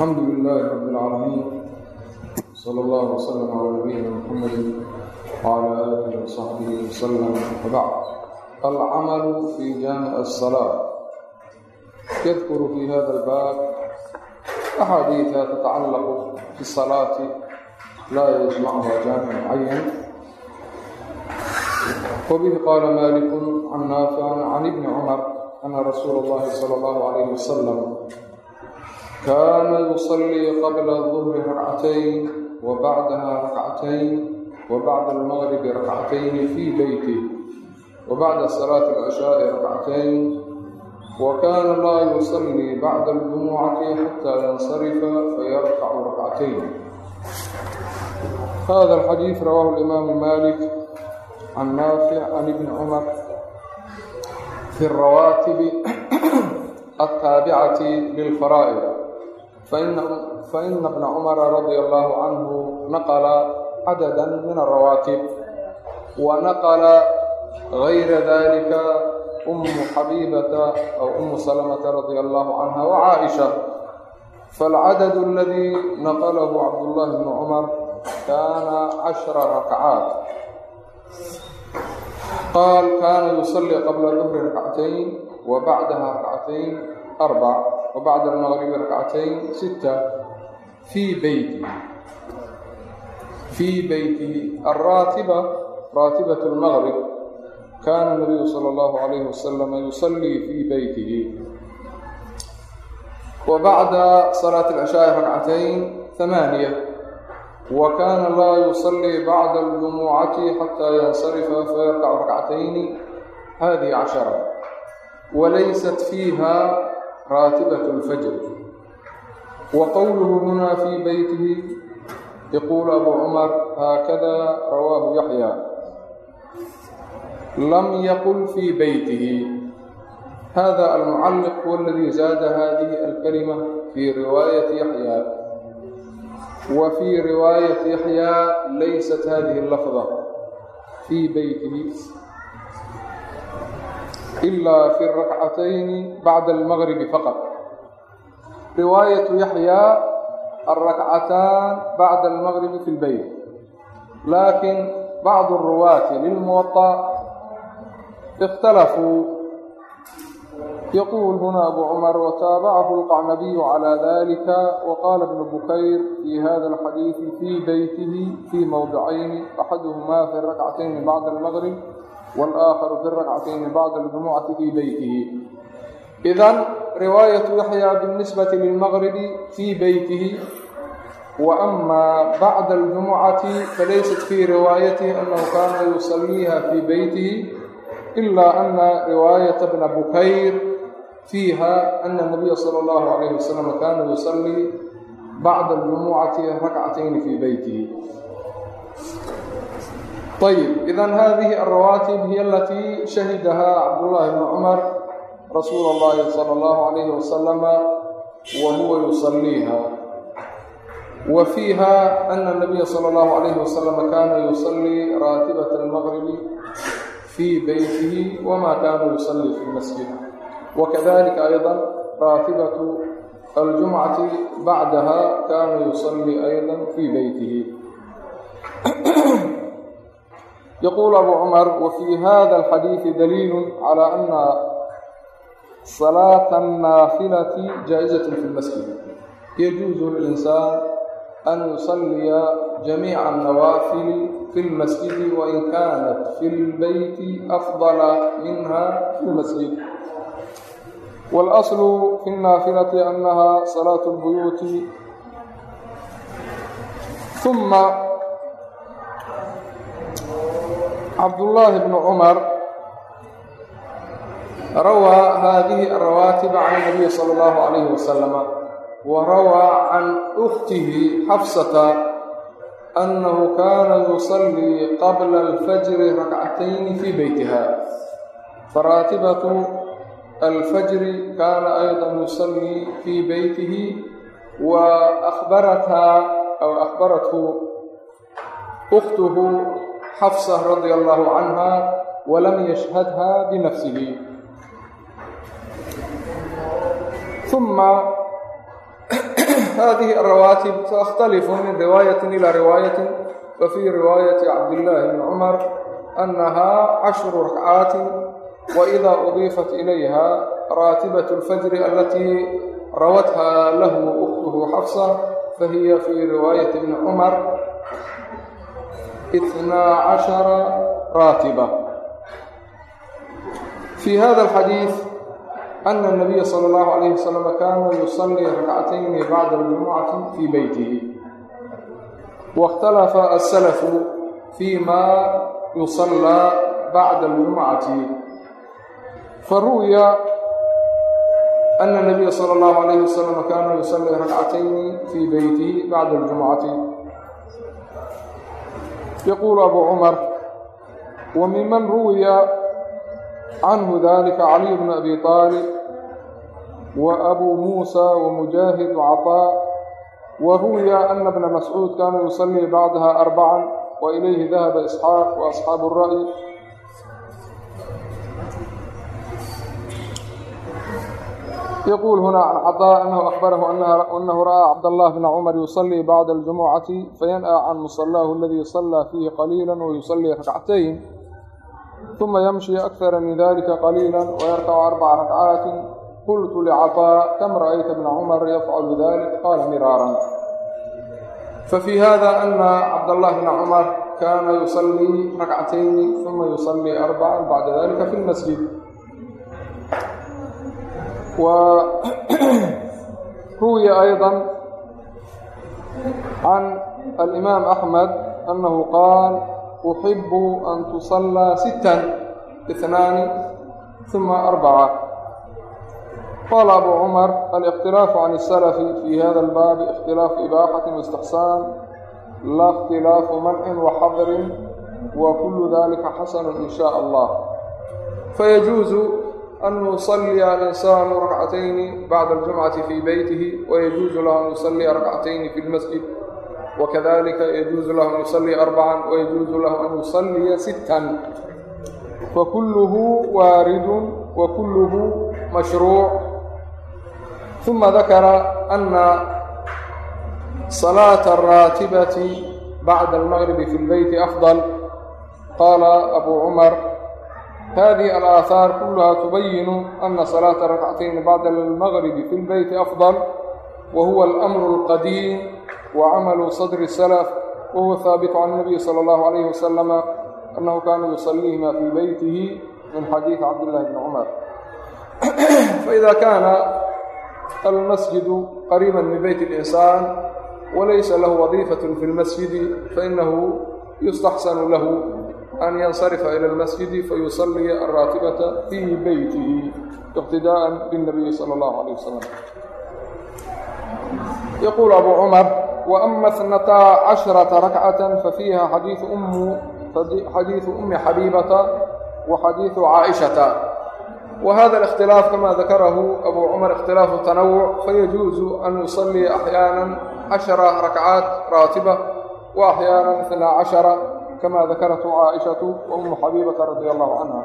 alxamdu lilaahi rab اlcaalamiin sal allah wslm calaa nabiyina muxamadi wcala aalihi wasaxbihi wasalam wabacd alcamalu fi jaamic asalaa yadkuru fi hada albaab axaadiiha tatacallaqu bisalaati laa yajmacuha jaamic mucayan wbihi qaala malik can naafican can ibni cumar ana rasuula اllahi salى اllahu alayh wasalam kaana yusalii qabla الظhri rakcatayn wabacdaha rakcatayn wabacda almagribi rakcatayn fi beyti wabacda salaati اlcishaaءi rakcatayn wakana laa yusalii bacda اljumucati xata yansarifa fayarkacu rakcatayn hada alxadiid rawahu اlimaamu malik can naafic can ibni cumar fi اrawaatibi altaabicati lilfaraa'id faina bna cumara radia allahu canhu naqla cadada min alrawaatib wa naqla gayra dalika umu xabibata aw umu salamata radia allahu canha wacaaisha falcadad aladii naqlahu cabdullahi bnu cumar kana cashra rakcaat qaal kaana yusalii qabla duhri rakcatayn wa bacdaha rakcatayn arbac wa bacda almagribi rakcatayn sita fii beyti fii beytihi alraatiba raatibat almagrib kaana nabiyu sala allahu calayhi wasalama yusalii fii beytihi wa bacda salaati alcishaa'i rakcatayn hamaaniya wa kaana laa yusalii bacda aljumucati xataa yansarifa fayarkacu rakcatayni hadihi cashara. Walaysat fiiha raatibat اlfajr wa qowluhu huna fii beytihi yaquulu abu cumar haakada rawaahu yaxya lam yaqul fii beytihi hada almucalliq huwa aladii zaada hadihi alkalima fii riwaayati yaxya wa fii riwaayati yaxyaa laysat hadihi lafda fii beytihi إlا في الركcتayn bعd المغرب fqط riwaaية yaحyى الركcatاn bعd المغرب في الbyt laakiin bعض الرuwاaة للموطأ اkhتلفوا يقول هنا أبو عمر وتابعه القعنبي على ذلك وقال ابن بكير في هذا الحديث في بيته في موضعين أحدهما في الركعتين بعد المغرب wاlآakharu fi rakcatayni bacd اljumucati fii beytihi idan riwaayatu yaxya biاnisbati lilmaqribi fii beytihi وأma bعd الجumucaةi falaysat fii riwaayaته أnhu kana yuصaliiha fii beytihi إila أna riwaayaة bna bukayr fiiha أna النabiya slى الlahu عalيyه waslm kana yuصlii bacd الجumucaةi rakcatayni fii beytihi في بيته طيب إذا هذه الرواتب هي التي شهدها عبد الله بن عمر رسول الله صلى الله عليه وسلم وهو يصليها وفيها أن النبي صلى الله عليه وسلم كان يصلي راتبة المغرب في بيته وما كان يصلي في المسجد وكذلك أيضا راتبة الجمعة بعدها كان يصلي أيضا في بيته يقول أبو عمر وفي هذا الحديث دليل على أن صلاة النافلة جائزة في المسجد يجوز للإنسان أن يصلي جميع النوافل في المسجد وإن كانت في البيت أفضل منها في المسجد والأصل في النافلة أنها صلاة البيوت cabdullaahi bnu cumar rawaa haadihi arawaatiba can inabiyi sala allahu calayhi wasalama wa rawaa can ukhtihi xafsata annahu kaana yusallii qabla alfajri rakcatayni fii beytiha faraatibatu alfajri kaana aydan yusallii fii beytihi wa akhbarathaa aw akhbarathu ukhtuhu حفصة رضي الله عنها ولم يشهدها بنفسه ثم هذه الرواتب تختلف من رواية إلى رواية ففي رواية عبد الله بن عمر أنها عشر ركعات وإذا أضيفت إليها راتبة الفجر التي روتها له أخته حفصة فهي في رواية ابن عمر اثنا عشر راتبة في هذا الحديث أن النبي صلى الله عليه وسلم كان يصلي ركعتين بعد الجمعة في بيته واختلف السلف فيما يصلى بعد الجمعة فروي أن النبي صلى الله عليه وسلم كان يصلي ركعتين في بيته بعد الجمعة يقول أبو عمر وممن روي عنه ذلك علي بن أبي طالب وأبو موسى ومجاهد وعطاء وروي أن ابن مسعود كان يصلي بعدها أربعا وإليه ذهب إسحاق وأصحاب الرأي يقول هنا عن عطاء أنه أخبره أنه رأى عبد الله بن عمر يصلي بعد الجمعة فينأى عن مصلاه الذي صلى فيه قليلا ويصلي ركعتين ثم يمشي أكثر من ذلك قليلا ويركع أربع ركعات قلت لعطاء كم رأيت بن عمر يفعل ذلك قال مرارا ففي هذا أن عبد الله بن عمر كان يصلي ركعتين ثم يصلي أربعا بعد ذلك في المسجد وروي أيضا عن الإمام أحمد أنه قال أحب أن تصلى ستا اثنان ثم أربعة قال أبو عمر الاختلاف عن السلف في هذا الباب اختلاف إباحة واستحسان لا اختلاف منع وحظر وكل ذلك حسن إن شاء الله فيجوز أن يصلي الإنسان ركعتين بعد الجمعة في بيته ويجوز له أن يصلي ركعتين في المسجد وكذلك يجوز له أن يصلي أربعا ويجوز له أن يصلي ستا فكله وارد وكله مشروع ثم ذكر أن صلاة الراتبة بعد المغرب في البيت أفضل hadihi alaahaar kuluhaa tubayinu ana salaata rakcatayn bacda almagribi fi lbeyti afdal wa huwa alamru alqadiim wa camalu sadri salaf wa huwa haabitu can nabiyi sala allahu calayhi wasalama annahu kaana yusaliihima fii beytihi min xadiidi cabdillahi bni cumar faida kaana almasjidu qariiba min beyti linsaan walaysa lahu wadiifatun fi lmasjidi fainahu yustaxsanu lahu an yansarifa ila almasjidi fayusaliya araatibata fii beytihi iqtidaa'an binabiyi sala allahu alayh wasalam yaquulu abu cumar wa ama snataa casharata rakcatan fafiiha xadiiu ummu xadiiثu أmi xabيibata وxadiiثu caaئiشhaةa وhada الاkhtilاaf kama dakarahu abu cmar اkhtilaafu التanawع fayaجuuزu an يuصليa أحyaaنa caشhaرa rakcaat raatiba وأحyaaنa اثنaa caشhaرa كما ذكرت عائشة وأم حبيبة رضي الله عنها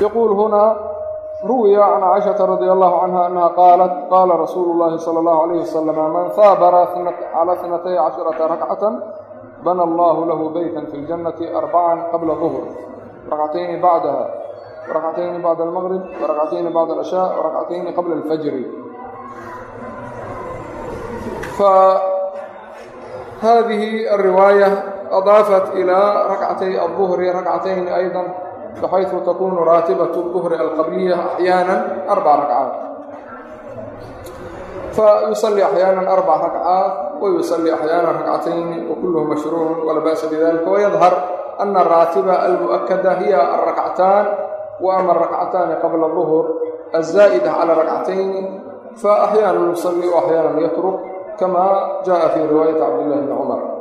يقول هنا روي عن عائشة رضي الله عنها أنها قالت قال رسول الله صلى الله عليه وسلم من ثابر على اثنتي عشرة ركعة بنى الله له بيتا في الجنة أربعا قبل ظهر ركعتين بعدها وركعتين بعد المغرب وركعتين بعد العشاء وركعتين قبل الفجر ف hadihi الriwaayة أضاafat ilىa rakcatay الظuhri rakcatayn ayضا بxayثu takunu raatibaة الظuhri alqabliya أxyaaنا arبc rakcaat fayuصلi أxyaaنا arبc rakcaat وyuصلi أxyaaنا rakcatayni وkulh mashruuع وla bأsa bidalika وyadhar أna الraatiba almuؤkada hiya الrakcatاan وama الrakcataani qabla الظuhr الزaئda calى rakcatayni faأxyaanan yuصلi وأxyaanan yatrk كما جاء في رواية عبد الله بن عمر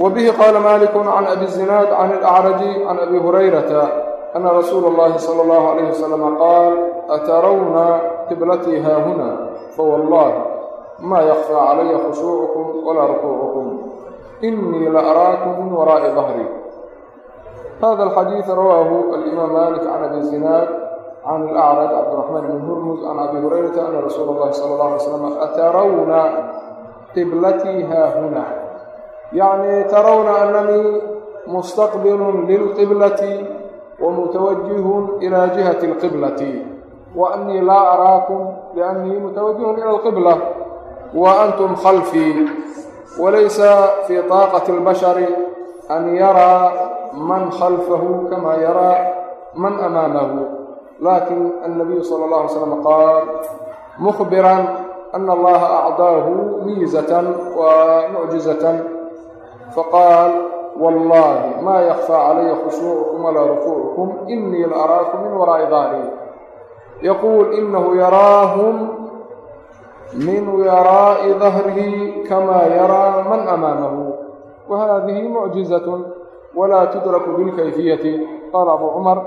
وبه قال مالك عن أبي الزناد عن الأعرج عن أبي هريرة أن رسول الله صلى الله عليه وسلم قال أترون قبلتي ها هنا فوالله ما يخفى علي خشوعكم ولا ركوعكم إني لأراكم من وراء ظهري هذا الحديث رواه الإمام مالك عن أبي الزناد can alacraj cabdiraxmaan bn hurmuz can abi hurayrata ana rasuula اllahi sala اllah alay slam atarawna qiblatii haahuna yacni tarawna ananii mustaqbilun lilqiblati wmutawajihun ila jihati اlqiblati wa anii laa araakum liannii mutawajihun ila alqibla wa antum khalfii walaysa fii طaaqati اlbashari an yaraa man khalfahu kama yaraa man amaamahu lakin الnabiyu salى اlه alay slam qaal mukhbiran ana allaha acdaahu miizatan wa mucjizatan faqaal wallahi ma yakfى calaya khushuucukum walaa rukuucukum inii la araakum min waraa'i dahri yaquul inahu yaraahum min waraa'i dahrihi kama yaraa man amaamahu wahadihi mucjizaة wla tudraku bilkayfiyati qaala abu cumar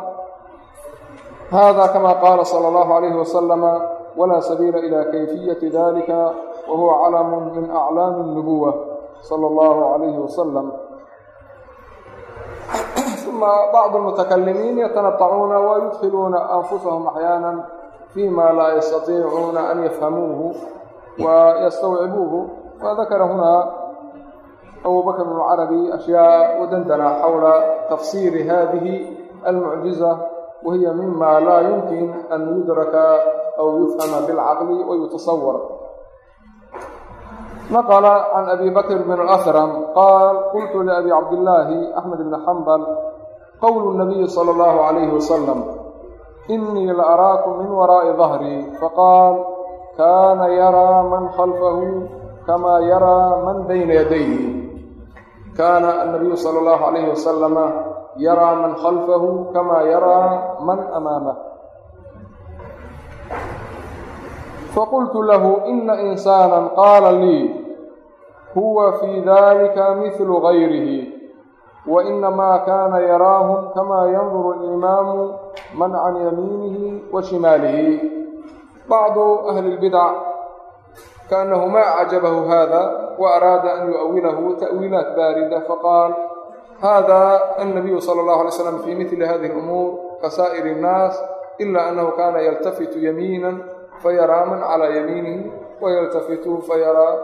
hada kama qaala salى اllahu عalayhi wasalama wla sabiila ila kayfiyati dalika wahuwa calamu min aclaami الnubuwa salى اllahu عalayhi wasalam uma bacض الmutakalimiin yatanatacuuna wayudkiluuna anfusahum axyaana fima laa yastatiicuuna an yafhamuuhu wayastawcibuuhu wadakara huna abu bakr bn carabi ashyaa wadandana xawla tafsiri hadihi almucjiza wahiya mima laa yumkin an yudraka aw yufhama bilcaqli wayutasawar naqla can abi bakr bn اlأhram qaal qultu liabi cabdillaahi axmed bn xambal qowlu الnabiyi salى اllahu عalayhi wasalam inii la araakum min waraa'i dahrii faqaal kana yaraa man khalfahu kama yaraa man bayna yadayhi kaana annabiyu sala allahu calayhi wasalama yaraa man khalfahu kama yaraa man amaamah faqultu lahu ina insaanan qaala lii huwa fii dalika mihlu gayrihi wa inamaa kaana yaraahum kama yanduru alimaamu man can yamiinihi wa shimaalihi bacdu ahli اlbidac kaanahu ma acjabahu hada وأrاada an yuؤwilahu تأwiilaat baarida faqاal hada annabiyu sala allahu alay slam fii midli hadihi alumuur ka saa'iri innaas ila annahu kaana yaltafitu yamiinan fayaraa man calaa yamiinihi wayaltafitu fayaraa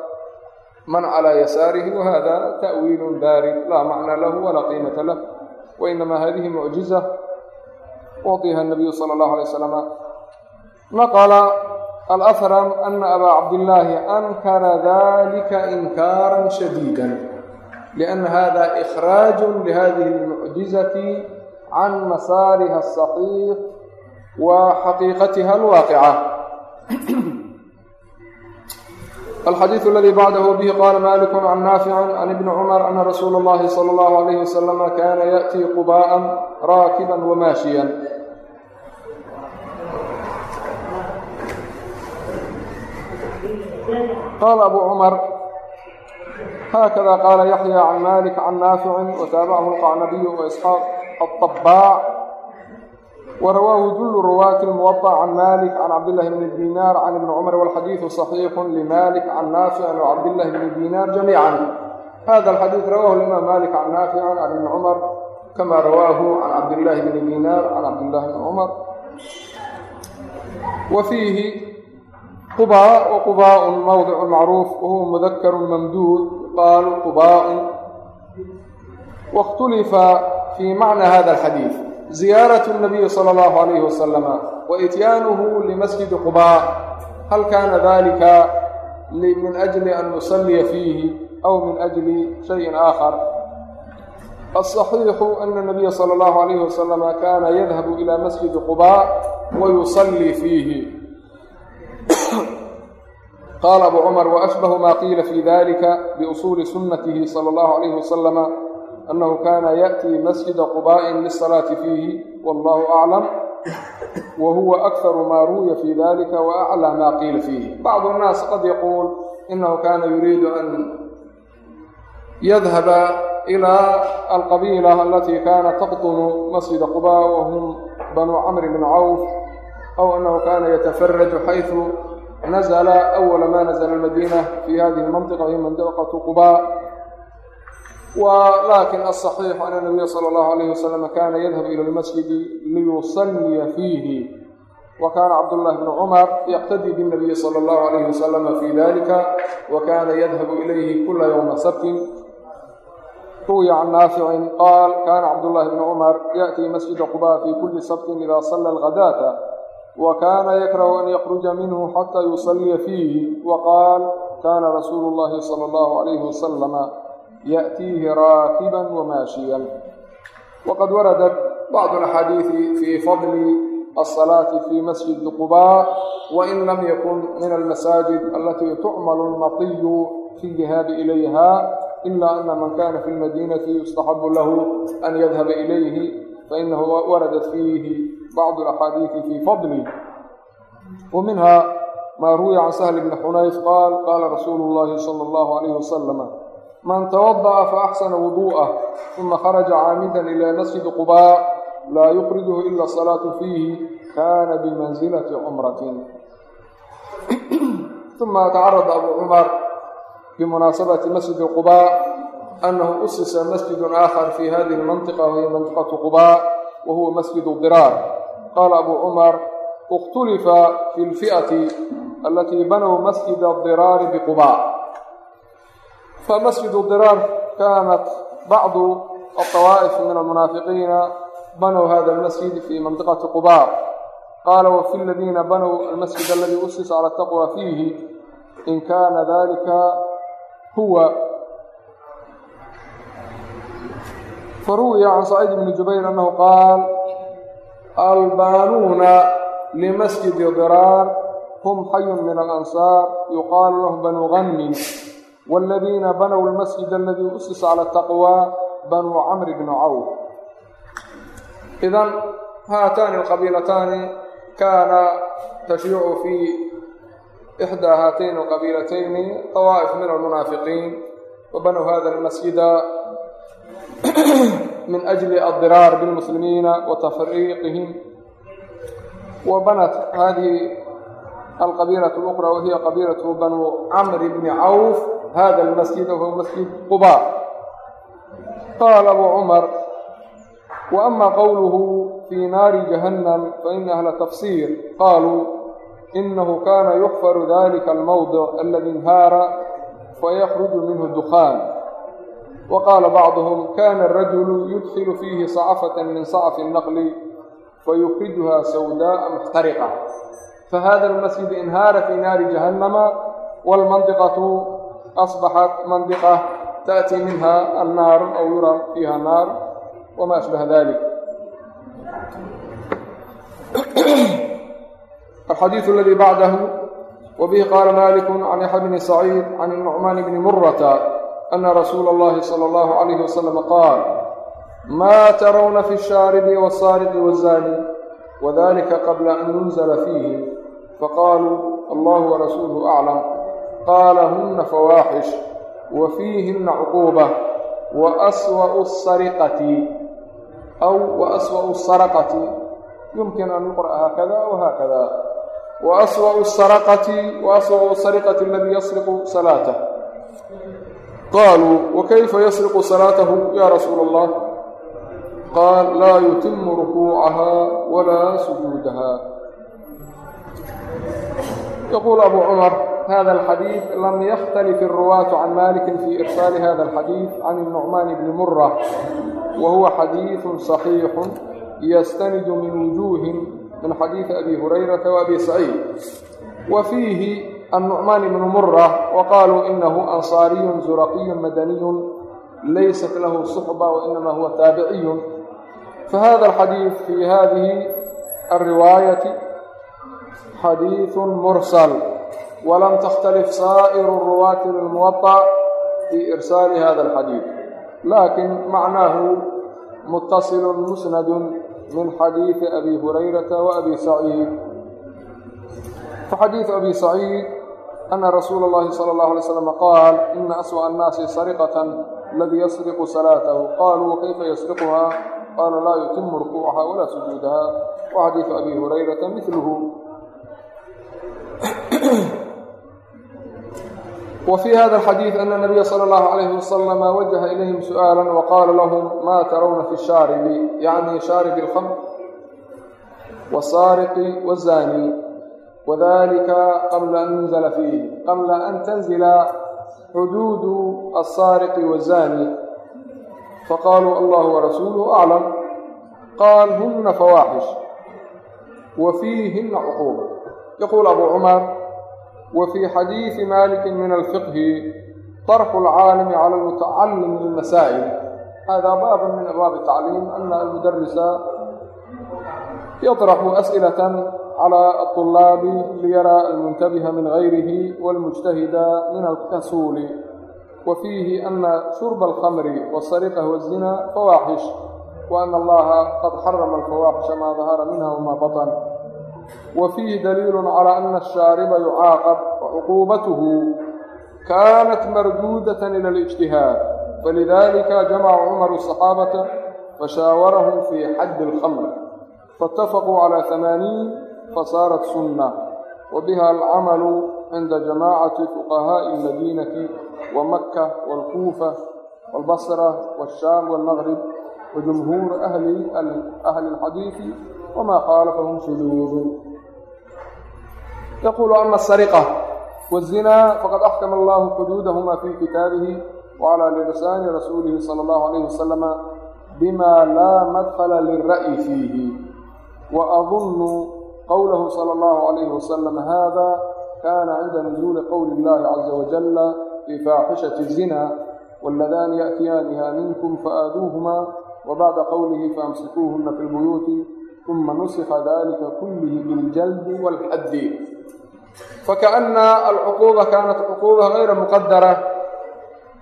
man calaa yasaarihi wahada ta'wiilun baarid laa macnaa lahu walaa qiimata lah wainamaa hadihi mucjiza watiha nabiyu sala allahu alay wasalama naqala alafram ana abaa cabdillaahi ankara dalika inkaaran shadiida لأن هذا إخراج لهذه المعجزة عن مسارها الصحيح وحقيقتها الواقعة الحديث الذي بعده به قال مالك عن نافع عن ابن عمر أن رسول الله صلى الله عليه وسلم كان يأتي قباء راكبا وماشيا قال أبو عمر hkda qala yaxya can malik can naaficin wataabachu lqacnabiyu waisxaaq aabaac warawaahu dul ruwaati muwac can malik can cabdillahi bni dinaar can ibni cumar walxadiidu صaxiixu limalik can naaficin wacabdillahi bni dinaar jamiican hada alxadiid rawahu limaam malik can naaficin can ibni cumar kama rawaahu can cabdillahi bni dinaar can cabdillahi bni cumar wa fiihi qubaa wqubaaء mowdic macruuf wahuwa mudakar mamduud yuqaalu qubaaء waاkhtulifa fii macna hada اlxadiid ziyaaraة الnabiyi salى اllahu عalayhi wasalama waitiyaanuhu limasjidi qubaa hal kaana dalika min ajli an nusalliya fiihi aw min ajli shayin aakhar? Aلصaxiixu ana اnabiya salى اllahu عalayhi wasalama kana yadhabu ila masjidi qubaa wayusallii fiihi. qaala abu cumar waashbahu maa qiila fii dalika biusuuli sunnatihi sala allahu alayhi wasalama annahu kana ya'tii masjida qubaa'in lisalaati fiihi wallahu aclam wa huwa akharu maa ru'ya fii dalika wa aclaa maa qiila fiihi bacdu nnaas qad yaquul inahu kana yuriidu an yadhaba ilى alqabiila alatii kaanat taqdunu masjida quba wahum banu camri bn cawf أو أنه kana يتفرج حيث نزل أول ما نزل المدينة في هذه المنطقة وهي منطقة قباء ولكن الصحيح أن النبي صلى الله عليه وسلم كان يذهب إلى المسجد ليصلي فيه وكان عبد الله بن عمر يقتدي بالنبي صلى الله عليه وسلم في ذلك وكان يذهب إليه كل يوم سبت روي عن نافع قال كان عبد الله بن عمر يأتي مسجد قباء في كل سبت إذا صلى الغداة wakaana yakrahu an yakruja minhu xataa yusalliya fiihi waqaal kaana rasuulu llaahi sala allahu calayhi wasalama ya'tiihi raakiban wamaashiyan waqad waradat bacdu alaxaadiidi fii fadli الصلاة في مسجد قباء وإن لم يكن من المساجد التي تعمل المطي في الذهاب إليها إلا أن من كان في المدينة يستحب له أن يذهب إليه فإنه وردت فيه bacdu alaxaadiidi fii fadli wa minhaa maa ruwiya can sahl bni xunayf qaal qaala rasuulu llaahi sala allahu calayhi wasalama man tawada'a fa axsana wuduu'ah uma kharaja caamidan ila masjidi qubaa laa yuqriduhu ila asalaatu fiihi kaana bimansilati cumratin uma tacarada abu cumar bimunaasabati masjidi qubaa anahu usisa masjidu aakhar fi hadihi almantiqa wahiya mantiqatu qubaa wa huwa masjidu diraar qaala abu cumar ikhtulifa fi lfi'ati alatii banow masjida diraari biquba famasjidu diraar kaanat bacdu aطawaa'if min almunaafiqiina banow hada almasjid fi mandiqati quba qaala wafi ladiina banow almasjid aladii usis cala taqwa fiihi in kaana dalika huwa faruwiya can saciid bni jubayr annahu qaal albaanuuna limasjidi diraar hum xayun min alansaar yuqaalu lahum banuu hanmin waladiina banow lmasjid aladii usis cala taqwa banuu camri bni cawf idan haataani alqabiilataani kaana tashriicu fii ixdaa haatayni alqabiilatayni tawaa'if min almunaafiqiin wa banow hada almasjida تشيع في إحدى هاتين القبيلتين طوائف من المنافقين وبنوا هذا المسجد من أجل الضرار بالمسلمين وتفريقهم وبنت هذه القبيلة الأخرى وهي قبيلة بنو عمرو بن عوف هذا المسجد وهو مسجد قباء قال أبو عمر وأما قوله في نار جهنم فإن أهل تفسير قالوا إنه كان waqaala bacduhum kana arajulu yudkilu fiihi sacafatan min sacafi naqli fayukrijuha sawdaaa muxtariqa fahada almasjid inhaara fii naari jahannama waalmandiqatu asbaxat mandiqa taأtii minha annaaru aw yura fiiha naar wama ashbaha dalik alxadiiثu aladii bacdahu wabihi qaala maliku can yaxya bni saciid can الnucmaan bni murata عن يحيى بن سعيد عن النعمان بن مرة أن رسول الله صلى الله عليه وسلم قال ما ترون في الشارب والصارق والزاني وذلك قبل أن ينزل فيه فقالوا الله ورسوله أعلم قال هن فواحش وفيهن عقوبة وأسوأ السرقة أو وأسوأ السرقة يمكن أن يقرأ هكذا وهكذا وأسوأ السرقة وأسوأ السرقة الذي qaaluu wakayfa yasriqu salaatahu yaa rasuula allah qaal laa yutimu rukuucahaa walaa sujuudahaa yaquul abu cumar hada alxadiid lam yakhtalif alruwaaةu can malikin fii irsaali hada alxadiid can الnucmaan bni mura wa huwa xadiiثu صaxiixu yastanidu min wujuuhin min xadiiثi abi hurayrata waabi saciid wa fiihi النعmaan بن murة وqاlوu inahu أnصاaرiy زurqiy madنiy laysat lahu صxبة وإnama huوa taaبciy fahada الxadيiث fي hadihi الriwaayaةi xadيiث mursل وlam تkhتلف saaئر الrwاaة للmuوطأ fي إrsaal hada الxadيiث laakiin macnaahu muتصل musند min xadيiثi أbi هurayraةa وأbi سacيid faxadiiث abi سacيid أna rasuula اllahi salى اllah alay slam qaal ina aswaأ الnaasi sariqaة aladii yasriqu salaatahu qaluu kayfa yasriquha qaala laa yutimu rukuucaha walaa sujuudaha waxadiidu abi hurayrata milhu wfي hada الxadiiث ana الnabiya slى اllahu عalayh waslama wajaha ilayhim su'aala waqaala lahum ma tarowna fi shaaribi yacni shaaribi اlkhamr wاsaariqi wاzaani wadalika qabla an yunzla fiihi qabla an tanzila xuduudu asaariqi wazani faqaaluu allahu warasuuluhu aclam qaal huna fawaaxish wa fiihina cuquuba yaquul abu cumar wa fii xadiidi maliki min alfiqhi طرف العالم على المتعلم للمسائل. هذا باب من أبواب التعليم أن المدرس يطرح أسئلة على الطلاب ليرى المنتبه من غيره والمجتهد من الكسول وفيه أن شرب الخمر والسرقة والزنا فواحش وأن الله قد حرم الفواحش ما ظهر منها وما بطن وفيه دليل على أن الشارب يعاقب وعقوبته كانت مردودة إلى الاجتهاد فلذلك جمع عمر الصحابة فشاورهم في حد الخمر فاتفقوا على ثمانين فصارت سنة وبها العمل عند جماعة فقهاء المدينة ومكة والكوفة والبصرة والشام والمغرب وجمهور أهل أهل الحديث وما خالفهم شذوذ يقول أما السرقة والزنا فقد أحكم الله حدودهما في كتابه وعلى لسان رسوله صلى الله عليه وسلم بما لا مدخل للرأي qowlahu sala allahu calayhi wasalam hada kana cinda nuzuuli qowli illahi caza wajalla fii faaxishati zina waladani ya'tiyaaniha minkum faaaduuhuma wbacda qowlihi faamsikuuhuna fi lbuyuuti uma nusika dalika kullihi biljaldi walxaddi fakaana alcuquuba kaanat cuquuba gayra muqadara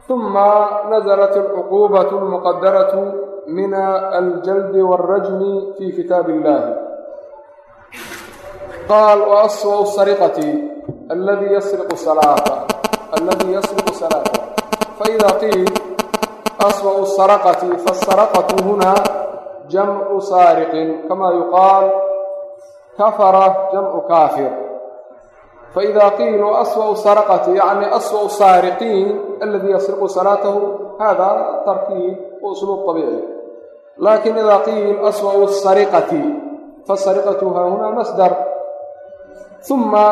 uma nazalat alcuquubat almuqadaratu min aljaldi walrajmi fi kitaabi illahi qaal wa aswau sariqati alladii yasriqu salaata alladii yasriqu salaata faida qiil aswau saraqati faasaraqatu huna jamcu saariqin kama yuqaal kafara jamcu kaafir faida qiil wa aswau saraqati yacni aswau saariqiin aladii yasriqu salaatahu hada tarkiib wa usluub abiici laakiin ida qiil aswau sariqati fasariqatu hahuna masdar uma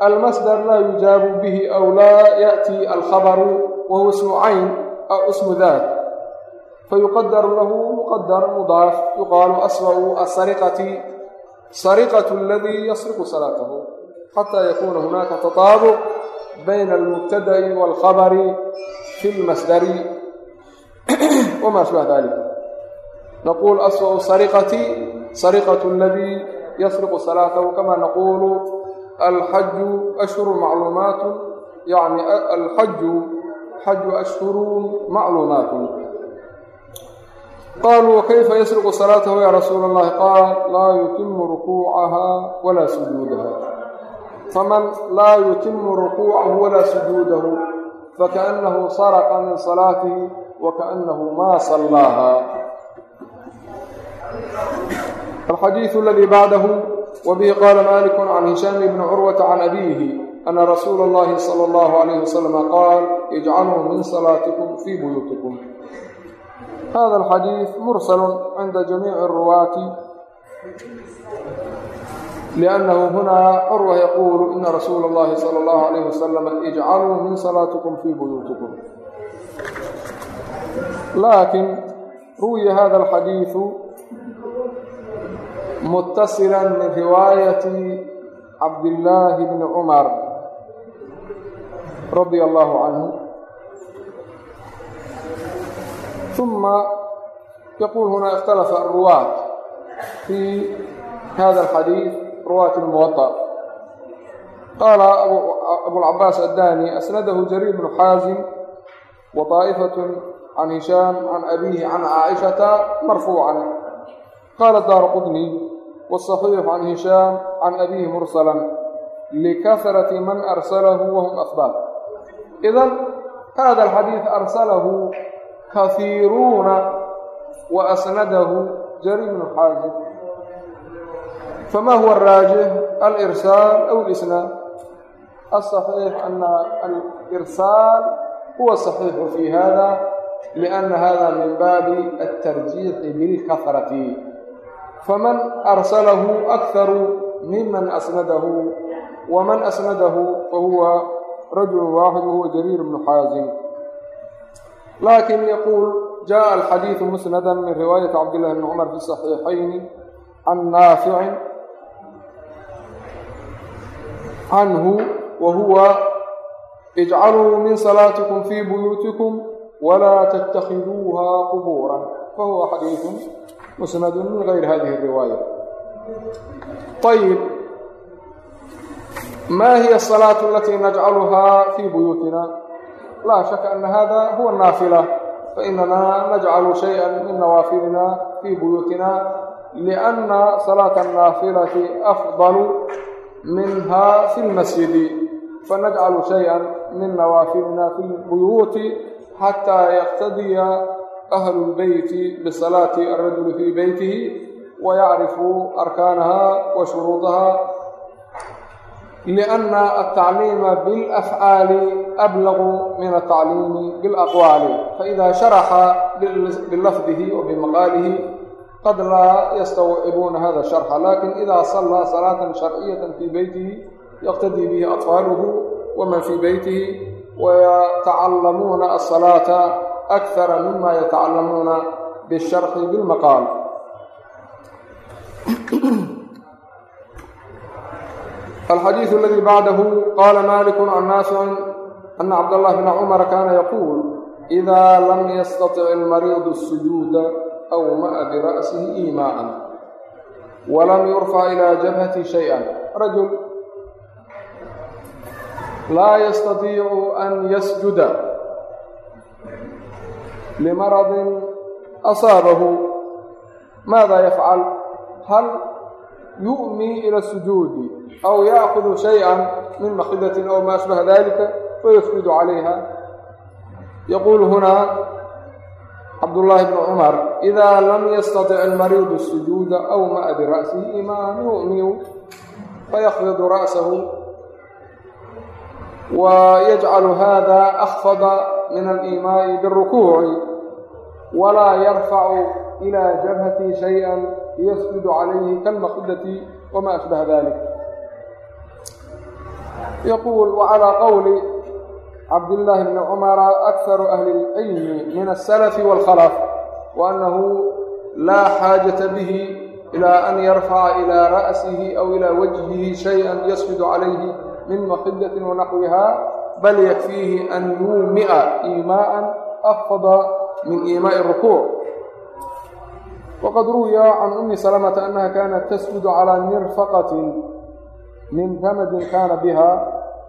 almasdar laa yujaabu bihi aw laa yaأtii alkhabaru wahuwa ismu cayn aw ismu daat fayuqadaru lahu muqadar mudaaf yuqaalu asrau asariqati sariqatu aladii yasriqu salaatahu xataa yakuuna hunaaka tataabuq bayna almubtada'i waalkhabari fi lmasdari wama ashbaha dalik naquul asrau sariqati sariqatu aladii yasriqu salaatahu kama naquulu alxaju ashhuru macluumaatun yani alxaju xaju ashhurun macluumaatun qaluu kayfa yasriqu salaatahu ya rasuula allahi qaal laa yutimu rukuucaha walaa sujuudaha faman laa yutimu rukuucahu walaa sujuudahu fakaannahu saraqa min salaatihi wakaannahu maa sallaaha alxadiiu aladii bacdahu وبه قال مالك عن هشام بن عروة عن أبيه أن رسول الله صلى الله عليه وسلم قال اجعلوا من صلاتكم في بيوتكم هذا الحديث مرسل عند جميع الرواة لأنه هنا عروة يقول إن رسول الله صلى الله عليه وسلم اجعلوا من صلاتكم في بيوتكم لكن روي هذا الحديث متصلا من رواية عبد الله بن عمر رضي الله عنه ثم يقول هنا اختلف الرواة في هذا الحديث رواة الموطأ قال أبو, أبو العباس الداني أسنده جرير بن حازم وطائفة عن هشام عن أبيه عن عائشة مرفوعا قال الدار قطني والصحيح عن هشام عن أبيه مرسلا لكثرة من أرسله وهم أثبات إذن هذا الحديث أرسله كثيرون وأسنده جرير بن حازم فما هو الراجح الإرسال أو الإسناد الصحيح أن الإرسال هو الصحيح في هذا لأن هذا من باب الترجيح بالكثرة faman arsalahu akharu miman asnadahu waman asnadahu fahuwa rajulu waaxid wahuwa jariir bnu xaazim laakiin yaquul jaءa alxadiidu musnada min riwaayati cabdillahi bni cumar fi saxiixayni can naaficin canhu wa huwa ijcaluu min salaatikum fii buyuutikum walaa tattakhiduuha qubuuran fahuwa xadiidu musnadu min gayri hadihi riwaaya ayib ma hiya asalaatu alatii najcaluha fii buyuutina laa shaka ana hada huwa naafila fainana najcalu shayئa min nawaafilina fii buyuutina liأnna salaata الnaafilati afضal minha fi اlmasjidi fanajcalu shayئa min nawaafilina fi اlbuyuuti xataa yaqtadiya ahlu lbeyti bisalaati alrajuli fii beytihi wayacrifu arkaanaha wa shuruudaha lianna altacliima bilafcaali ablaqu min altacliimi bilaqwaali faida sharaxa bilafdihi wa bimaqaalihi qad laa yastawcibuuna hada sharxa laakiin ida sallaa salaata sharciyata fii beytihi yaqtadii bihi atfaaluhu waman fii beytihi wayatacalamuuna asalaata akara mima yatacalamuuna bisharxi bilmaqaal alxadiidu aladii bacdahu qaala maaliku can naaficin ana cabdاllahi bna cumara kaana yaquul iida lam yastatic ilmariidu sujuuda awma'a bira'sihi iimaa'an walam yurfac ilaa jabhati shayئan rajul laa yastatiicu an yasjuda limaradin asaabahu maada yafcal hal yu'mii ila sujuudi aw yaakudu shayئa min makidatin aw maa ashbaha dalika fayasjudu calayha yaquulu hunaa cabdullaahi bnu cumar idaa lam yastatic almariidu sujuuda aw ma'a bira'sihi imaan yu'miyu fayakfidu ra'sahu wa yajcalu hada akfada min aliimaa'i biاlrukuuci walaa yarfacu إilى jabhati shayئa yasjudu calayhi kalmakidati wma ashbaha dalik yaquul wcalى qowli cabdillaahi bni cumara akharu ahli اlcilmi min aلsalafi wاlkhalaf waannahu laa xaajata bihi ilى an yarfaca ilى ra'sihi aw ilى wajhihi shayئa yasjudu calayhi min makidatin wanaxwiha bal yakfiihi an yuumi'a iimaa'an afada min iimaa'i rukuuc waqad ruwiya can ummi salamata annaha kaanat tasjudu calaa mirfaqatin min ramadin kaana biha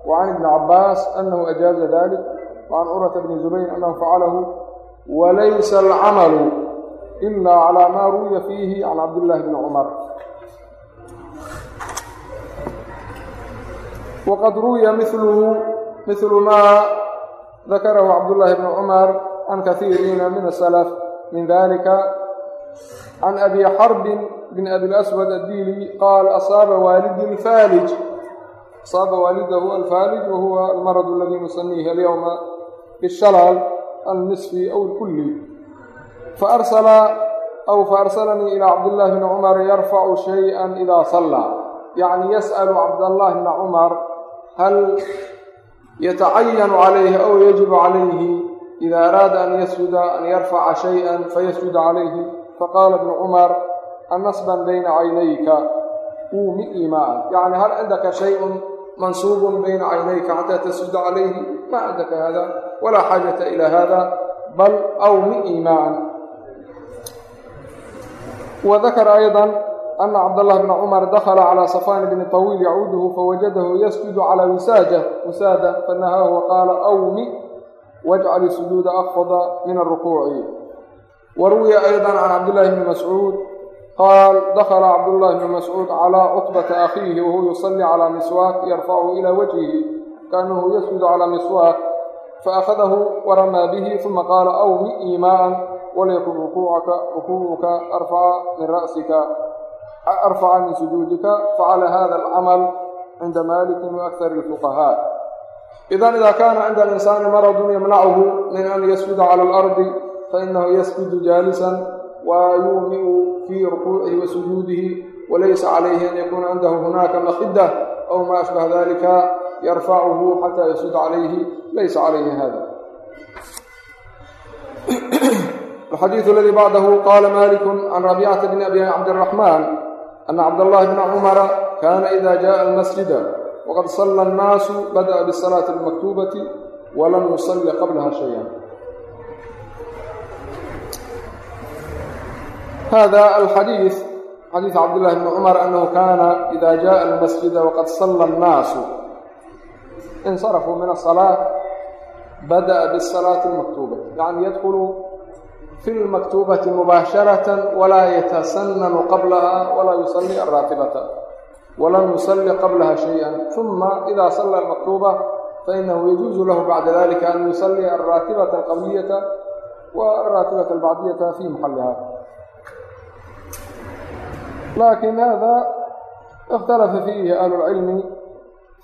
wa can ibni cabbaas annahu ajaaza dalik wa can urata bni zubayr annahu facalahu walaysa alcamalu ilaa calaa maa ruwiya fiihi can cabdillaahi bni cumar waqad ruwiya miluhu mihlu ma dakarahu cabdullahi bni cumar can kahiiriina min asalaf min dalika can abi xarbin bn abi laswad addiili qaal asaaba waalidi alfaalij asaaba waalidahu alfaalij wahuwa almarad aladi nusaniihi alyowma bishalal alnisfi aw alkulli. Faarsala aw faarsalanii ilaa cabdillahi bni cumar yarfacu shayئa ida sallaa yacni yas'alu cabdallahi bna cumar hal yatacayanu calayhi aw yajibu calayhi ida araada an yasjuda an yarfaca shayئa fayasjuda calayhi faqaala ibnu cumar annasban bayna caynayka uumi iimaaan yacni hal cindaka shayun mansuubun bayna caynayka xataa tasjuda calayhi ma cindaka hada walaa xaajata ila hada bal awmi iimaaan wadakara ayضa ana cabdallah bna cumar dakla cla safan bni tawiil yacuuduhu fawajadahu yasjudu cala wisaaja wisaada fanahaahu waqaala awmi wajcal sujuuda akfada min arukuuci wa ruwiya aydan can cabdillahi bni mascuud qaal dakla cabdullahi bni mascuud cala cutbata akhiihi wahuwa yusali cala miswaak yarfachu ila wajhihi kaanahu yasjudu cala miswaak faأkhadahu waramaa bihi uma qaala awmi iimaaan walyakun rukuucka arfaca min ra'sika arfaca min sujuudika facala hada alcamal cinda maliki waakar اlfuqahaa idan ida kana cinda alinsaani maradun yamnachu min an yasjuda cala alardi fainahu yasjudu jaalisan ويومئ في ركوعه وسجوده وليس عليه أن يكون عنده هناك مخدة أو ما أشبه ذلك يرفعه حتى يسجد عليه ليس عليه هذا الحديث الذي بعده قال مالك عن ربيعة بن أبي عبد الرحمن أن عبد ana cabdallaahi bna cumara kaana ida jaءa almasjida waqad salla annaasu bada'a bisalaati almaktuubati walam yusalli qablaha shayan hada alxadiid xadiid cabdillahi bni cumar annahu kaana ida jaءa almasjida waqad salla annaasu insarafuu min asalaa bada'a bisalaati almaktuubati yani yadkulu في المكتوبة مباشرة ولا يتسنن قبلها ولا يصلي الراتبة ولم يصلي قبلها شيئا ثم إذا صلى المكتوبة فإنه يجوز له بعد ذلك أن يصلي الراتبة القبلية والراتبة البعدية في محلها لكن هذا اختلف فيه أهل العلم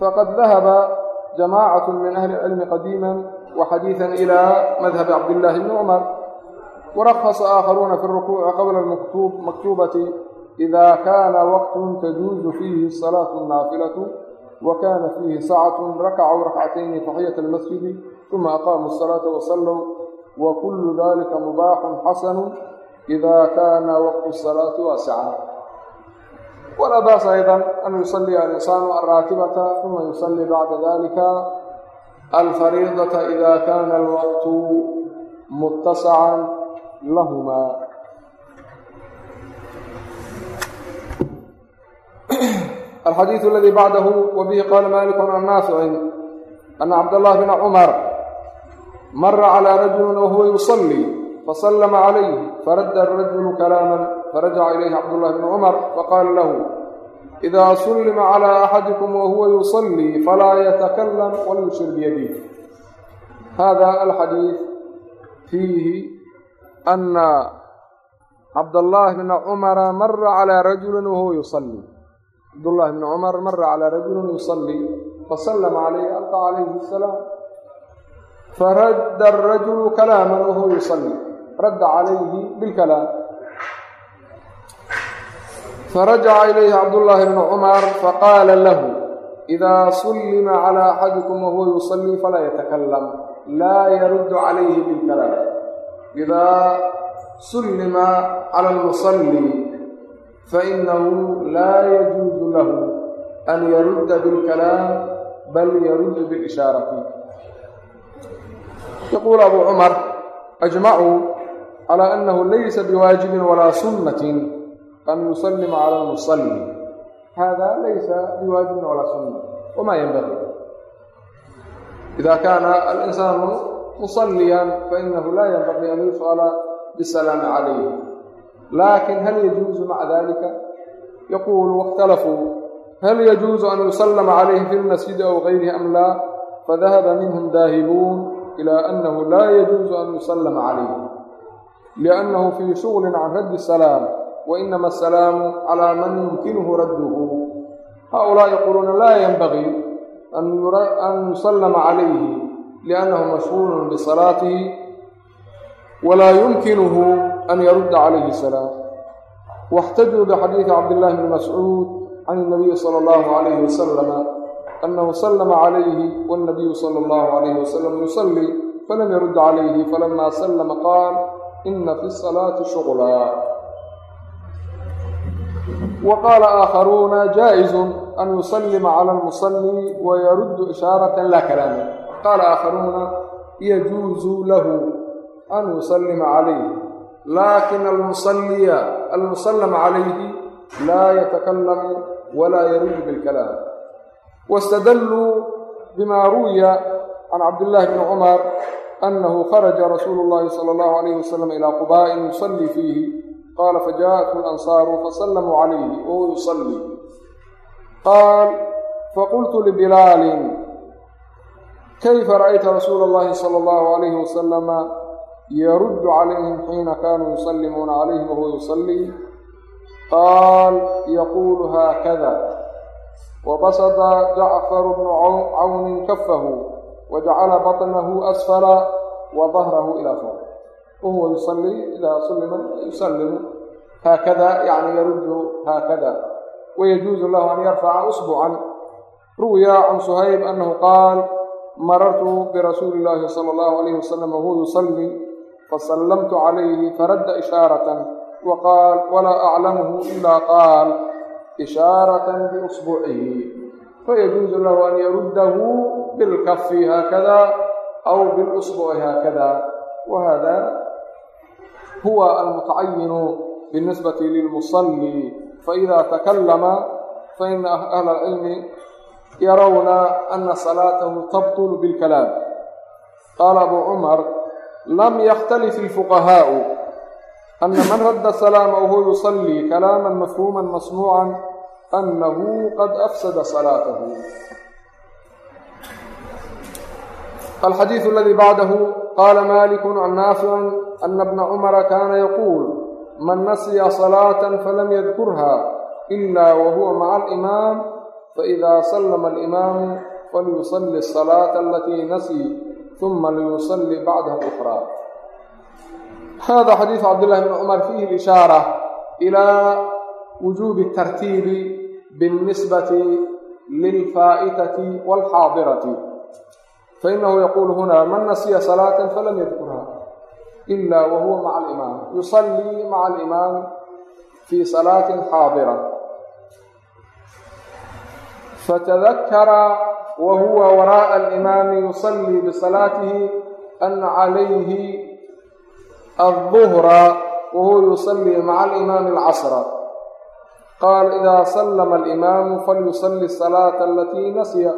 فقد ذهب جماعة من أهل العلم قديما وحديثا إلى مذهب عبد الله بن عمر ورخص آخرون في الركوع قبل المكتوب مكتوبة إذا كان وقت تجوز فيه الصلاة النافلة وكان فيه سعة ركعوا ركعتين تحية المسجد ثم أقاموا الصلاة وصلوا وكل ذلك مباح حسن إذا كان وقت الصلاة واسعا ولا بأس أيضا أن يصلي الإنسان الراتبة ثم يصلي بعد ذلك الفريضة إذا كان الوقت متسعا لهما الحديث الذي بعده وبه قال مالك عن نافع أن عبد الله بن عمر مر على رجل وهو يصلي فسلم عليه فرد الرجل كلاما فرجع إليه عبد الله بن عمر فقال له إذا سلم على أحدكم وهو يصلي فلا يتكلم وليشر بيده هذا الحديث فيه ana cabdallaahi bna cumara mara calaa rajulin wahuwa yusalii cabdullaahi bna cumar mara calaa rajulin yusalii fasallama calayhi alqa calayhi asalaam faradda arajulu kalaaman wahuwa yusalii radda calayhi bilkalaam farajaca ilayhi cabdullaahi bnu cumar faqaala lahu idaa sullima calaa axadikum wahuwa yusalii falaa yatakalam laa yaruddu calayhi bilkalaam إذا سلم على المصلي فإنه لا يجوز له أن يرد بالكلام بل يرد بالإشارة يقول أبو عمر أجمعوا على أنه ليس بواجب ولا سنة أن يسلم على المصلي هذا ليس بواجب ولا سنة وما ينبغي إذا كان الإنسان musalliyan fainahu laa yanbaqii an yus'ala bisalaami calayhi laakin hal yajuuzu maca dalika yaquulu waاkhtalafuu hal yajuuzu an yusallama calayhi fi lmasjidi aw gayrihi am laa? Fadahaba minhum daahibuun ilaa annahu laa yajuuzu an yusallama calayhi liannahu fii shugulin can raddi salaam wainama asalaamu calaa man yumkinuhu radduhu. Haulaa yaquuluuna laa yanbaqii an yusallama calayhi لأنه مشغول بصلاته ولا يمكنه أن يرد عليه السلام واحتجوا بحديث عبد الله بن مسعود عن النبي صلى الله عليه وسلم أنه سلم عليه والنبي صلى الله عليه وسلم يصلي فلم يرد عليه فلما سلم قال إن في الصلاة شغلا وقال آخرون جائز أن يسلم على المصلي ويرد إشارة لا qaala aakharuuna yajuusu lahu an yusallima calayh laakin almusalliya almusallama calayhi laa yatakallamu walaa yaruudu bilkalaam wastadalluu bima ruwiya can cabdillahi bni cumar anahu kharaja rasuulu llahi sala allahu alayhi wasalam ilaa qubaain yusallii fiihi qaala fajaءathu alansaaru fasallamuu calayhi wahuwa yusallii qaal faqultu libilaalin kayfa ra'ayta rasuula اllahi salى اllahu alayhi wasalama yaruddu calayhim xiina kanuu yusallimuuna calayhi wahuwa yusalii qaal yaquulu haakada wabasada jacfaru bnu cawnin kafahu wajacala baطnahu asfala wadahrahu ilaa fawq wahuwa yusalii idaa sullima yusallimu haakada yani yaruddu haakada wayajuuzu lahu an yarfaca usbucan ruwiya can suhayb anahu qaal marartu birasuuli illaahi sala allahu alayhi wasalam wahuwa yusalli fasallamtu calayhi faradda ishaaratan waqaal walaa aclamuhu ilaa qaal ishaaratan biusbuucihi fayajuuzu lahu an yaruddahu bilkafi haakada aw bilusbuci haakada wahada huwa almutacayinu binisbati lilmusalli faida takallama faina ahla alcilmi yarawna ana salaatahu tabtulu bilkalaam qaala abu cumar lam yakhtalif ilfuqahaa'u ana man radda salaama wahuwa yusallii kalaaman mafhuuman masmuucan anahu qad afsada salaatahu alxadiidu aladii bacdahu qaala maliku can naaficin ana bna cumara kaana yaquul man nasiya salaata falam yadkurha ila wahuwa maca alimaam faإida slma alimaamu falyusali الصalaaةa alatii nasي ثuma liyusali bacdaha أkrى hada xadiiث cabdالlahi bn cmar fiihi الإشhaarة إilى wujubi الtartiibi bالnisbati lilfaa'itaةi wاlxaadirati fainahu yaqul huna man nasiya salaaة falam yadkurha ila wahuwa maca alimaam yusalii maca alimaam fi salaaةi xaadira fatadakara wa huwa waraaءa alimaami yusallii bisalaatihi ana calayhi alduhra wahuwa yusallii maca alimaami alcasra qaal ida sallama alimaamu falyusali asalaata alatii nasiya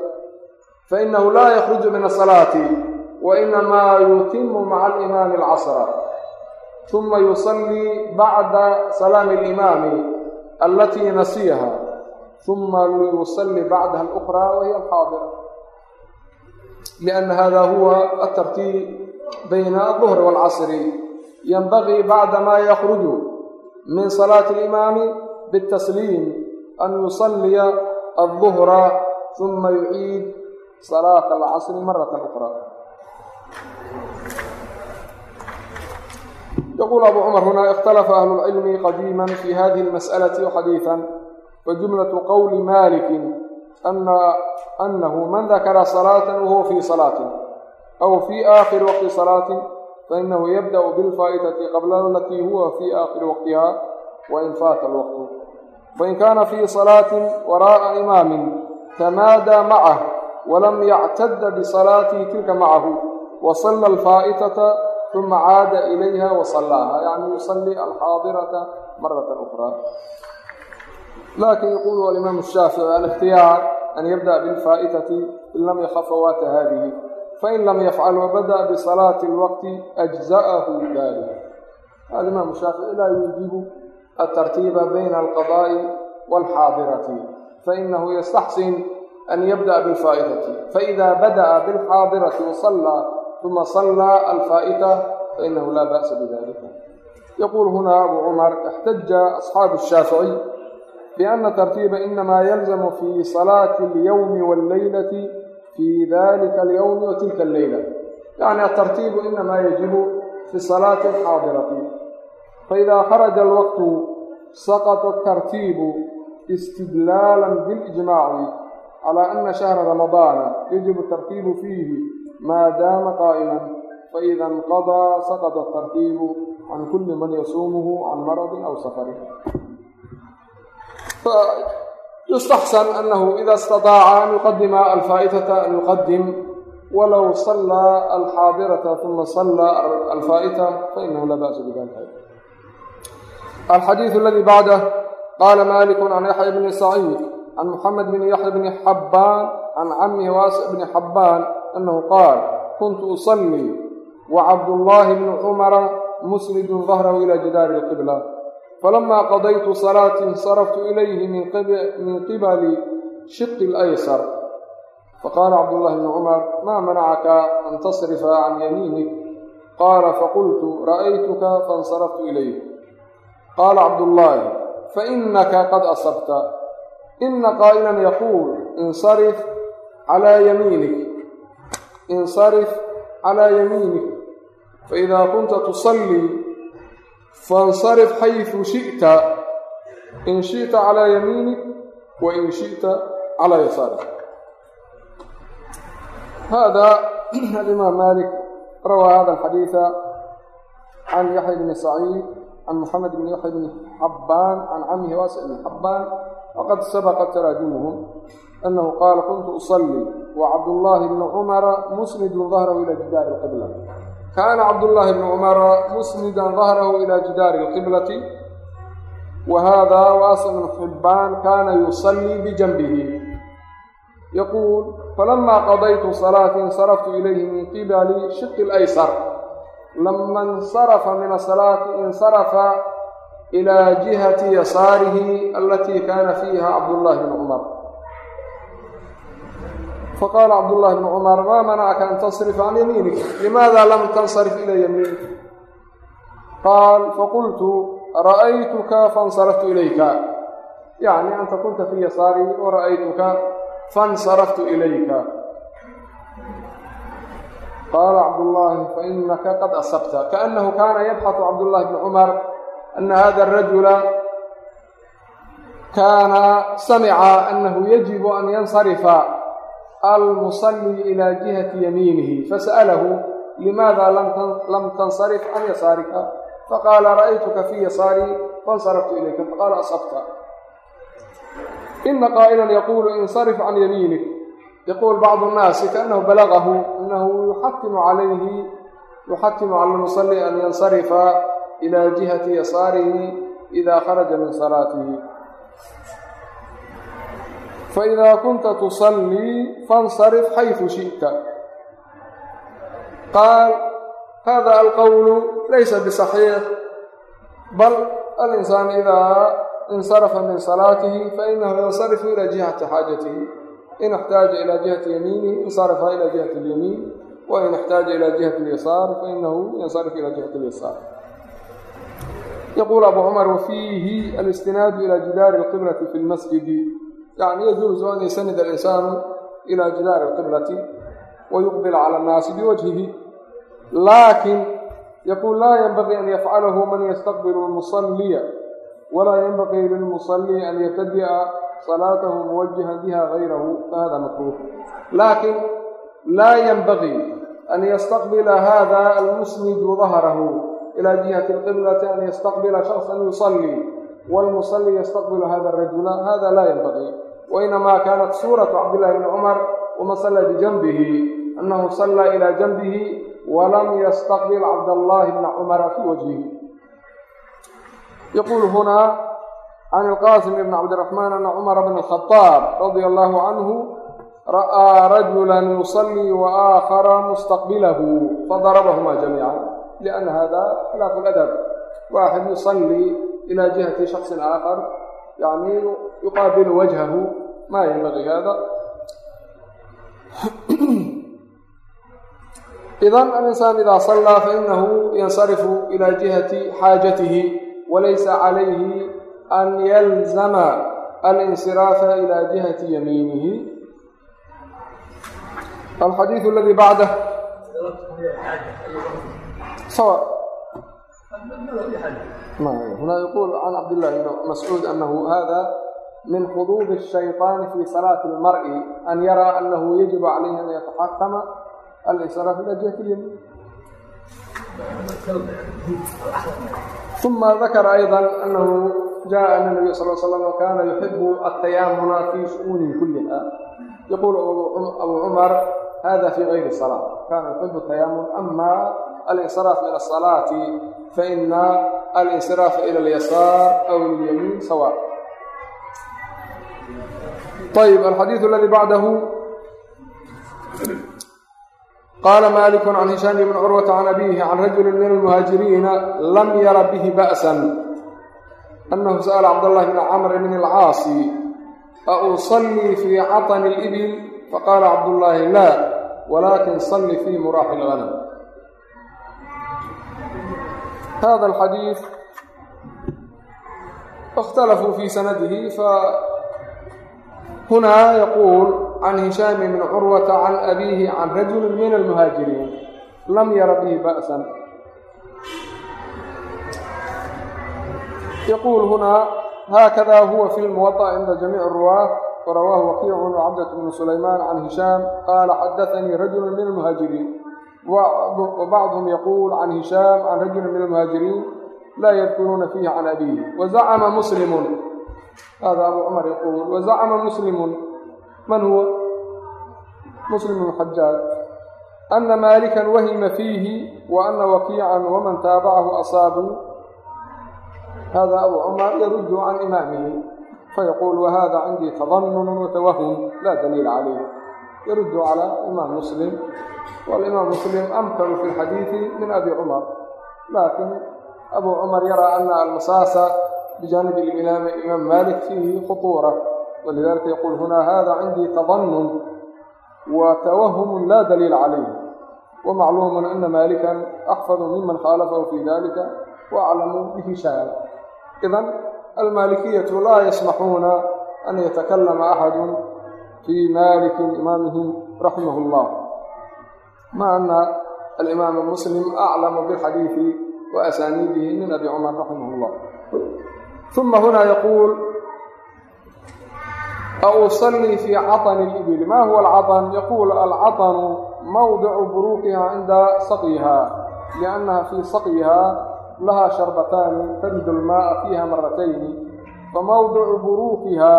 fainahu laa yakruju min asalaati wainamaa yutimu maca alimaami alcasra uma yusallii bacda salaami alimaami alatii nasiyaha uma liyusali bacdaha alأkraa wahiya alxaadira liأnna hada huwa atartiib bayna alظuhri wاlcasri yanbagii bacda ma yakruju min salaati اlimaami bالtasliim an yusaliya alظuhra uma yuciid salaata alcasri marata أkraa yquul abu cumar huna اkhtalafa ahlu اlcilmi qadiima fi hadihi اlmasأlaةi xadiiثa wajumlaة qowli maliki anahu man dakara salaata wahuwa fi salaati aw fi aakhiri waqti salaati fainahu yabdأ biاlfaa'itati qabla alatii huwa fi aakhiri waqtiha wain faata alwaqtu fain kana fi salaati waraaءa imaamin tamaadaa macah walam yactada bisalaatihi tilka macahu wasala alfaa'itata uma caada ilayha wasallaaha yani yusali alxaadirata marata ukraa laakiin yaqulu alimaam shaafici alikhtiyaar an yabda bilfaa'itati in lam yakha fawaata haadihi fain lam yafcal wabada bisalaati lwaqti ajza'ahu dalik alimaam shaafici laa yuujibu atartiiba bayna alqadaa'i walxaadirati fainahu yastaxsin an yabda'a bilfaa'itati faida bada'a bilxaadirati wasallaa uma sallaa alfaa'ita fainahu laa ba'sa bidalika yaqul huna abu cumar ixtaja asxaabu shaafici الshaafici biana tartiiba inama yalzamu fi salaati اlyowmi wاllaylati fi dalika alyowmi wa tilka alleyla yani atartiibu inama yajibu fi salaati alxaadirati faida kharaja alwaqtu saqطa atartiibu istidlaala biاlijmaaci calى ana shahra ramadaana yajibu atartiibu fiihi maa daama qaa'ima faida inqadaa saqطa atartiibu can kuli man yasuumuhu can maradin safarin yustaxsan anahu ida istaطaaca an yuqadima alfaa'itata an yuqadim walow sallaa alxaadirata uma sallaa alfaa'ita fainahu laa ba'sa bidalika alxadiidu aladii bacdah qaala maliku can yaxya bni saciid can muxamed bn yaxya bni xabbaan can camihi waasic bni xabbaan anahu qaal kuntu usallii wacabdullaahi bnu cumara musnidun dahrahu ila jidaari اlqibla falama qadaytu salaatii insaraftu ilayhi min qibali shiqi اlaysar faqaala cabdullahi bni cumar maa manacaka an tasrifa can yamiinik qaala faqultu ra'aytuka faاnsaraftu ilayh qaala cabdullaahi fainaka qad asabta ina qaa'ilan yaquul insarif calaa yamiinik insarif calaa yamiinik faidaa kunta tusallii fansarif xayu shita. In shita calaa yamiinik wa in shita calaa yasaarik hada alimaam malik rawaa hada alxadiida can yaxya bni saciid can muxamed bni yaxya bni xabbaan can camihi waasic bni xabbaan waqad sabaqa taraajumuhum anahu qaala kuntu usalli wacabdullaahi bnu cumara musnidu dahrahu ila jidaari lqibla kaana cabdullaahi bnu cumara musnidan dahrahu ila jidaari اlqiblati wa hada waasic bnu xibbaan kana yusalii bijanbihi yaquul falama qadaytu salaatii insaraftu ilayhi min qibali shiqi اlaysar lama insarafa min asalaati insarafa ilaa jihati yasaarihi alatii kaana fiiha cabdullaahi bnu cumar faqaala cabdullaahi bnu cumar maa manacaka an tansrifa can yamiinik limaada lam tansarif ila yamiinik qaal faqultu ra'aytuka faاnsaraftu ilayka yacni anta kunta fii yasaarii wara'aytuka faاnsaraftu ilayka qaala cabdullaahi fainaka qad asabta kaأnahu kana yabxaثu cabdullahi bnu cumar ana hada الrajula kaana samica anahu yajibu an yansarifa almusalli ilaa jihati yamiinihi fasa'alahu limaada lam tansarif can yasaarika? Faqaala ra'aytuka fii yasaarii fansaraftu ilayka. Faqaala asabta. Ina qaa'ilan yaquulu insarif can yamiinik yaquul bacdu nnaasi kaanahu balagahu anahu yuxatimu calayhi yuxatimu cala almusalli an yansarifa ilaa jihati yasaarihi idaa kharaja min salaatihi faإida kunta tusallii faاnsarif xayثu shiئta qaal hada alqowlu laysa biصaxiix bal alinsaan idaa insarafa min salaatihi fainahu yansarifu ila jihati xaajatihi in اxtaaja ila jihati yamiinihi insarafa ila jihati اlyamiin wain اxtaaja ila jihati اlyasaar fainahu yansarif ila jihati اlyasaar yaquul abu cumar wafiihi alistinaadu ila jidaari اlqiblati fi اlmasjidi yani yajuuzu an yasanid alinsaanu ila jidaari اlqiblati wayuqbil cala annaasi biwajhihi laakin yaquul laa yanbagii an yafcalahu man yastaqbilu lmusalliya walaa yanbagii lilmusalli an yabtadi'a salaatahu muwajihan biha gayrahu fahada makruuh laakin laa yanbagii an yastaqbila hada almusnidu dahrahu ila jihati alqiblati an yastaqbila shaksan yusallii wاlmusalli yastaqbilu hada arajula hada laa yanbagii wainamaa kaanat suuratu cabdillahi bni cumar waman salla bijanbihi annahu sallaa ila janbihi walam yastaqbil cabdallahi bna cumara fii wajhihi yaquul hunaa can ilqaasim bn cabdiraxmaan ana cumara bn alkhadaab radia allahu canhu ra'aa rajulan yusallii wa aakhara mustaqbilahu fadarabahuma jamiica lianna hada khilaafu ladab waaxid yusallii ila jihati shaksin aakhar yani yuqaabilu wajhahu ma yanbagii hada idan alinsaan ida sallaa fainahu yansarifu ila jihati xaajatihi walaysa calayhi an yalzama alinsiraafa ila jihati yamiinihi. Alxadiidu aladi bacdah sawa. Huna yquul can cabdillahi bn mascuud anahu hada min xuduub الshayطaani fi salaati اlmar'i an yaraa anahu yajibu calayhi an yataxakama alsra fi jihati اlyamin ثuma dakara ayضا anahu jaءa an الnabiy sal slam kana yuxibu atayamuna fi shu'uunihi kuliha yaqul abu cumar hada fi غayri الصlaة kana yuxibu الtayamun ama alاnsraaf ilى الصalaaةi faina alاnsraafa ilى اlyasaar aw lilyamiin sawa ayb alxadiiث اladي bacdahu qaala malik can hishaam bn curwata can abihi can rajuli min اlmuhaajiriina lam yara bihi ba'sa anahu sa'la cabdاllahi bn camr bn اlcaasi auصlii fi caطn اlbil faqala cabdullaahi la walakin صli fi muraaxi اlhanm hada xadiiث اkhtalafuu fi sanadihi هنا يقول عن هشام بن عروة عن أبيه عن رجل من المهاجرين لم ير به بأسا يقول هنا هكذا هو في الموطأ عند جميع الرواة ورواه وكيع وعبدة بن سليمان عن هشام قال حدثني رجل من المهاجرين وبعضهم يقول عن هشام عن رجل من المهاجرين لا يذكرون فيه عن أبيه وزعم مسلم hada abu cumar yaquul wazacma muslimu man huwa muslim xajaaj ana maalikan wahima fiihi wa ana wakiican waman taabacahu asaabuu hada abu cumar yaruddu can imaamihi fayaquul wahada cindii tadanun watawahum la daliila calayh yarud calى imaam muslim walimaam muslim amkaru fi اlxadiiثi min abi cumar laakiin abu cumar yaraa ana almasaasa بجانب الإمام الإمام مالك فيه خطورة ولذلك يقول هنا هذا عندي تظنن وتوهم لا دليل عليه ومعلوم أن مالكا أحفظ ممن خالفه في ذلك وأعلم بهشام إذا المالكية لا يسمحون أن يتكلم أحد في مالك إمامهم رحمه الله مع أن الإمام مسلم أعلم بالحديث وأسانيده من أبي عمر رحمه الله uma hunaa yaquul ausalii fii caan اlibil ma huwa alcaطn yaquul alcaطnu mawdicu buruuqiha cinda saqiha liannaha fii saqiha laha sharbataani tarid almaaa fiiha maratayni famawdicu buruuqiha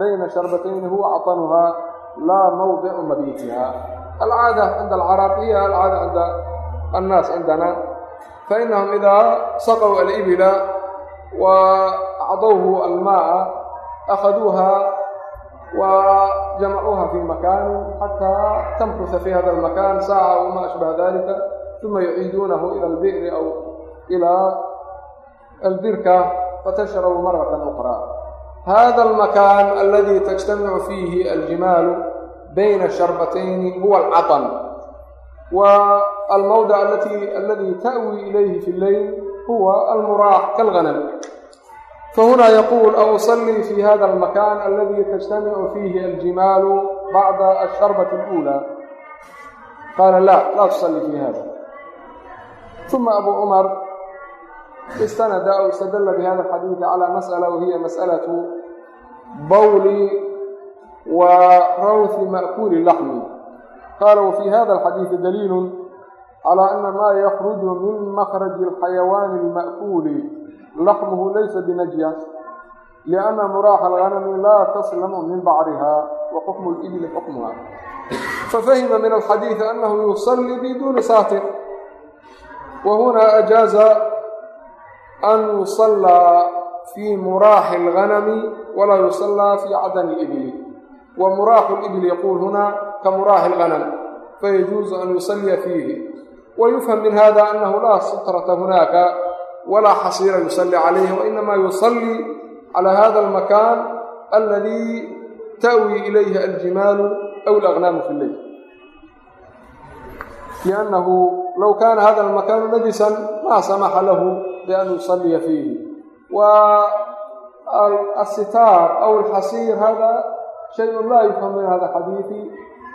bayna sharbatayni huwa caطanuha laa mawdicu mabiitiha alcaada cinda alcarab hiya alcaada cinda annaas cindana fainahum idaa saqw alibila وأعضوه الماء أخذوها وجمعوها في مكان حتى تمكث في هذا المكان ساعة وما أشبه ذلك ثم يعيدونه إلى البئر أو إلى البركة فتشرب مرة أخرى هذا المكان الذي تجتمع فيه الجمال بين الشربتين هو العطن والموضع التي الذي تأوي إليه في الليل هو المراح كالغنم فهنا يقول أصلي في هذا المكان الذي تجتمع فيه الجمال بعد الشربة الأولى قال لا لا تصلي في هذا ثم أبو عمر استند أو استدل بهذا الحديث على مسألة وهي مسألة بول وروث مأكول اللحم قال calaa ana maa yakhruju min makraji alxayawaani alma'kuuli laxmuhu laysa binajas lianna muraaxa alghanami laa taslamu min bacriha wa xukmu libli xukmuha fafahima min alxadiidi annahu yusallii biduuni saatir wahunaa ajaaza an yusallaa fii muraaxi alghanami walaa yusallaa fii cadami libli wa muraaxu libli yaquul hunaa ka muraaxi alghanam fayajuuzu an yusalliya fiihi wyufham min hada anahu laa sutrata hunaaka walaa xasiira yusali calayhi wainama yusali cala hada almakan aladi tawi ilayhi aljimaalu aw alagnaamu fi lleyl liannahu low kaana hada almakanu najisan maa samaxa lahu bian yusaliya fiihi wa asitaar aw alxasiir hada shayun laa yufham min hada xadiidi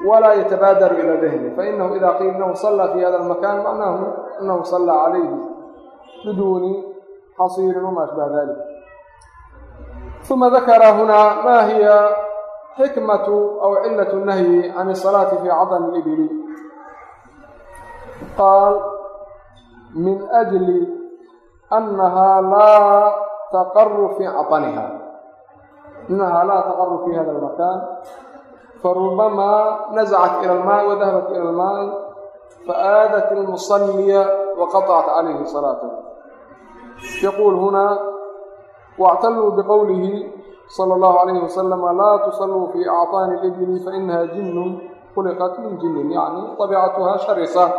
ولا يتبادر إلى ذهنه فإنه إذا قيل أنه صلى في هذا المكان معناه أنه صلى عليه بدون حصير وما أشبه ذلك ثم ذكر هنا ما هي حكمة أو علة النهي عن الصلاة في عطن الإبل قال من أجل أنها لا تقر في عطنها إنها لا تقر في هذا المكان فربما نزعت إلى الماء وذهبت إلى الماء فآذت المصلي وقطعت عليه صلاته يقول هنا واعتلوا بقوله صلى الله عليه وسلم لا تصلوا في أعطان الإبل فإنها جن خلقت من جن يعني طبيعتها شرسة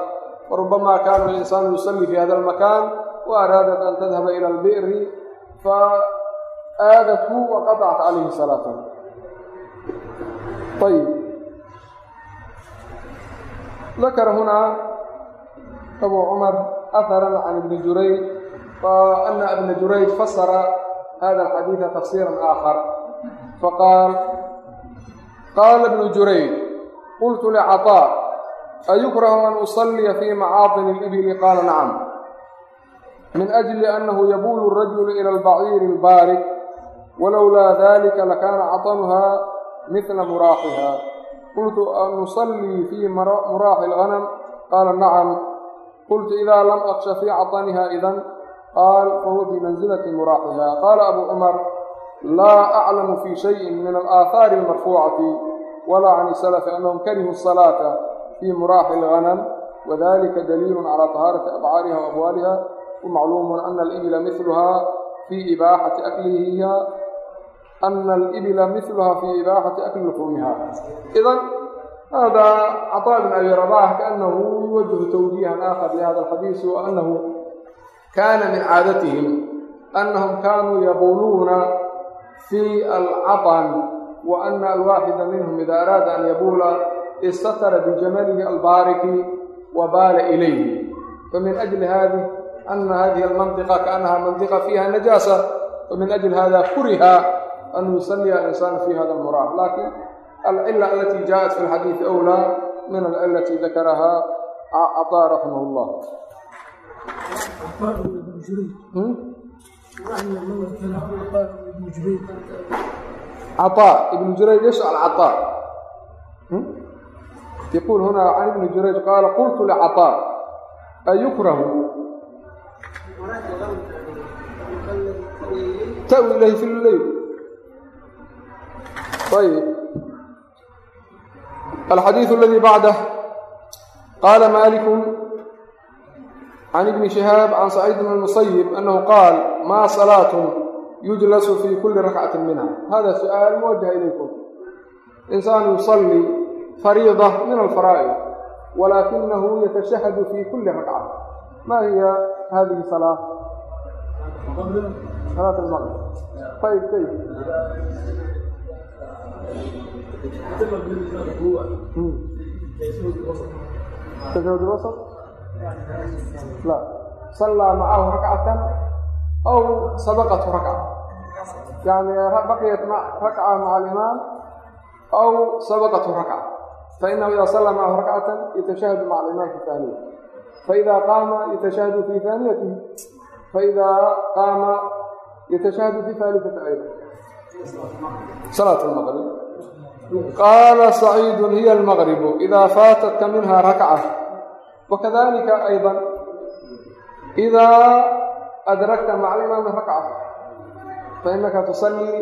وربما كان الإنسان يصلي في هذا المكان وأرادت أن تذهب إلى البئر فآذته وقطعت عليه صلاته ayb dakara hunaa abu cumar aharan can ibni jurayd ana ibna jurayd fasara hada alxadiida tafsiira aakhar faqaal qaala ibnu jurayd qultu licaطaa ayukrahu an usalliya fii macaadin alibili qaala nacam min ajli annahu yabuulu arajulu ila albaciiri albaari walowlaa dalika lakaana caطanuha mila muraaxihaa qultu anusallii fii muraaxi alganam qaala nacam qultu idaa lam aksha fii cataniha idan qaal fahuwa bimansilati muraaxihaa qaala abuu cumar laa aclamu fii shayin min alaahaari almarfuucati walaa can isalafi annahum karihuu asalaata fii muraaxi alganam wadalika daliilun calaa tahaarati abcaariha wa abwaaliha wamacluumun ana alibila miluhaa fii ibaaxati aklihiha إباحة أكلها أن الإبل مثلها في إباحة أكل لحومها إذا هذا عطاء بن أبي رباح كأنه يوجه توجيها آخر لهذا الحديث وأنه كان من عادتهم أنهم كانوا يبولون في العطن وأن الواحد منهم إذا أراد أن يبول استتر بجمله البارك وبال إليه فمن أجل هذه أن هذه المنطقة كأنها منطقة فيها نجاسة ومن أجل هذا كره أن يصلي الإنسان في هذا المراه لكن العلة التي جاءت في الحديث أولى من العلة التي ذكرها عطاء رحمه الله عطاء ابن جريج يسأل عطاء يقول هنا عن ابن جريج قال قلت لعطاء أيكره تأوي إليه في الليل ayb alxadiiث اladii bacdah qaala malik can ibni shihaab can saciid bn musayib anahu qaal maa salaat yujlasu fi kuli rakcati minha hada su'aal muwajaha ilaykum insaanu yusalli fariida min alfaraa'id walaakinahu yatashahadu fi kuli rakca ma hiya hadihi salaa salaat maqrib ayb ayb لا صلى معه ركعة أو سبقته ركعة يعني بقيت مع ركعة مع الإمام أو سبقته ركعة فإنه إذا صلى معه ركعة يتشهد مع الإمام في الثانية فإذا قام يتشهد في ثانيته فإذا قام يتشهد في ثالثة أيضا salaat lmaqrib qaala saciidun hiya almaqribu idaa faatatka minha rakca wakadalika aydan idaa adrakta maca alimaami rakca fainaka tusallii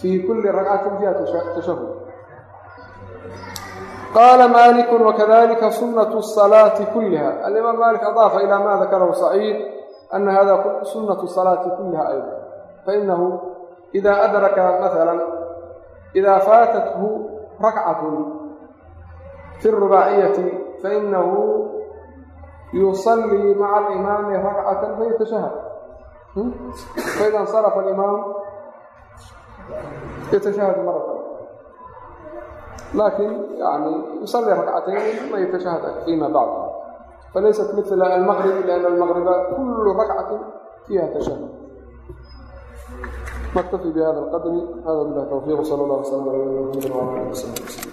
fii kulli rakcatin fiha tashahud qaala maaliku wakadalika sunatu salaati kulliha alimaam maalik adaafa ilaa maa dakarahu saciid ana hada sunatu salaati kulliha aydan fainahu فإنه إذا أدرك مثلا إذا فاتته ركعة في الرباعية فإنه يصلي مع الإمام ركعة فيتشهد فإذا انصرف الإمام يتشهد مرة لكن يعني يصلي ركعتين ثم يتشهد فيما بعد فليست مثل المغرب لأن المغرب كل ركعة فيها تشهد نكتفي بهذا القدر هذا بالله توفيق صلى الله وسلم على محمد وعلى اله وصحبه وسلم